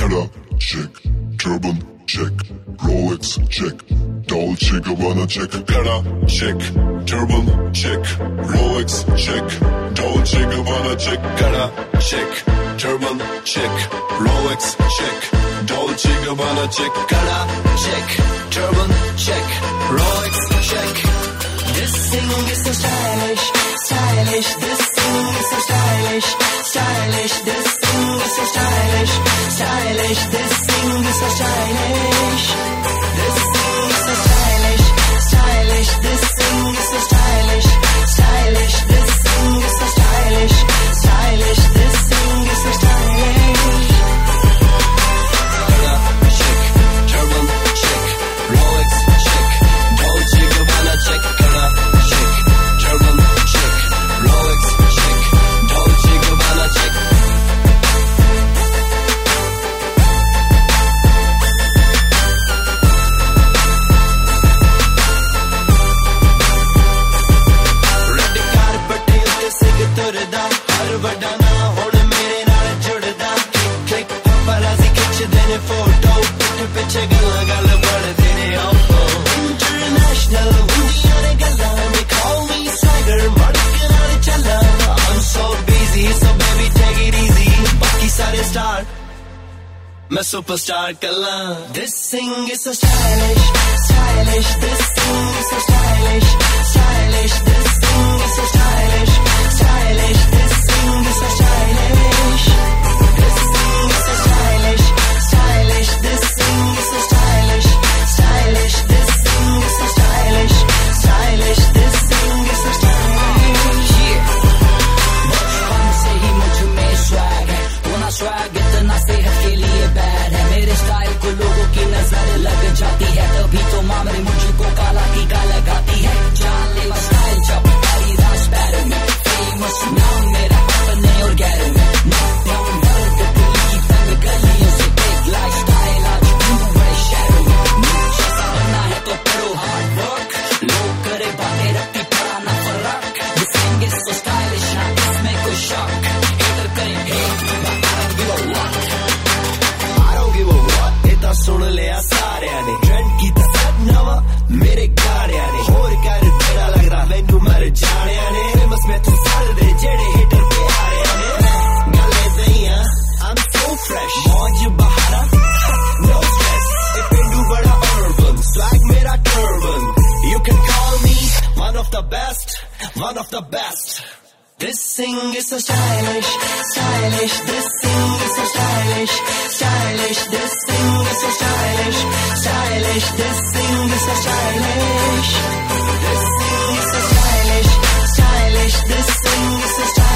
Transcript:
Prada check, turban check, Rolex check, Dolce Gabbana check, Prada check, turban check, Rolex check, Dolce Gabbana check, Prada check, turban check, Rolex check, Dolce Gabbana check, Prada check, turban check, Rolex check. This Singh is so stylish, stylish. This International Indiana gala They call me I'm so busy so baby take it easy. Baki sare star. मैं superstar, कल्ला This Singh is so stylish, stylish. This Singh is so stylish, सेहत के लिए bad है। मेरे style को लोगों की नज़र लग जाती है। तभी तो मामले मुझको काला टीका लगाती है। ਸੁਣ ਲਿਆ ਸਾਰਿਆਂ ਨੇ ਟ੍ਰੈਂਡ ਕੀਤਾ ਸਭ ਨਵਾਂ ਮੇਰੇ ਗਾਣਿਆਂ ਨੇ ਹੋਰ ਕਰ ਤੇਰਾ ਲੱਗਦਾ ਮੈਨੂੰ ਮਰ ਜਾਣਿਆਂ ਨੇ ਫੇਮਸ ਮੈਂ ਤੂੰ ਦੇ ਜਿਹੜੇ ਹਿੱਟਰ ਪਿਆਰਿਆਂ ਨੇ ਗਾਲੇ ਦਈਆਂ ਆਮ ਸੋ ਫਰੈਸ਼ ਮੌਜ ਬਹਾਰਾ ਨੋ ਸਟ੍ਰੈਸ ਇਹ ਪਿੰਡੂ ਬੜਾ ਅਰਬਨ ਸਲੈਗ ਮੇਰਾ turban you can call me one of the best one of the best This Singh is so stylish, stylish. This Singh is so stylish, stylish. This stylish, this Singh is so stylish. This Singh is so stylish, stylish, this thing is so stylish.